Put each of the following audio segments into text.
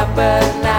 tidak pernah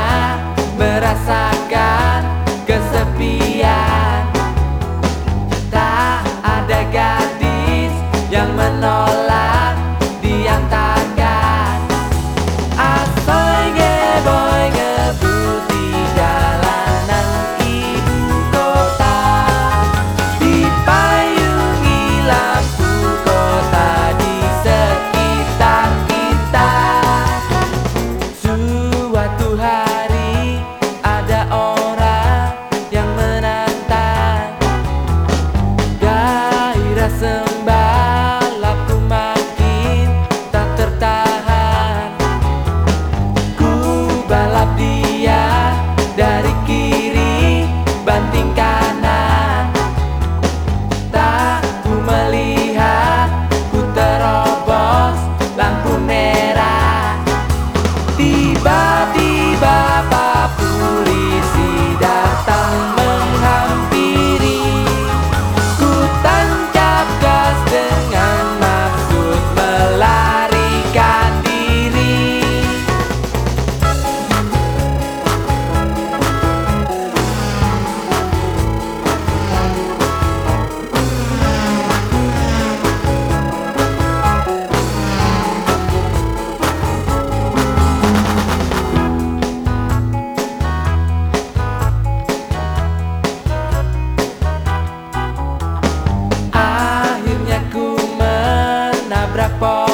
abra a porta.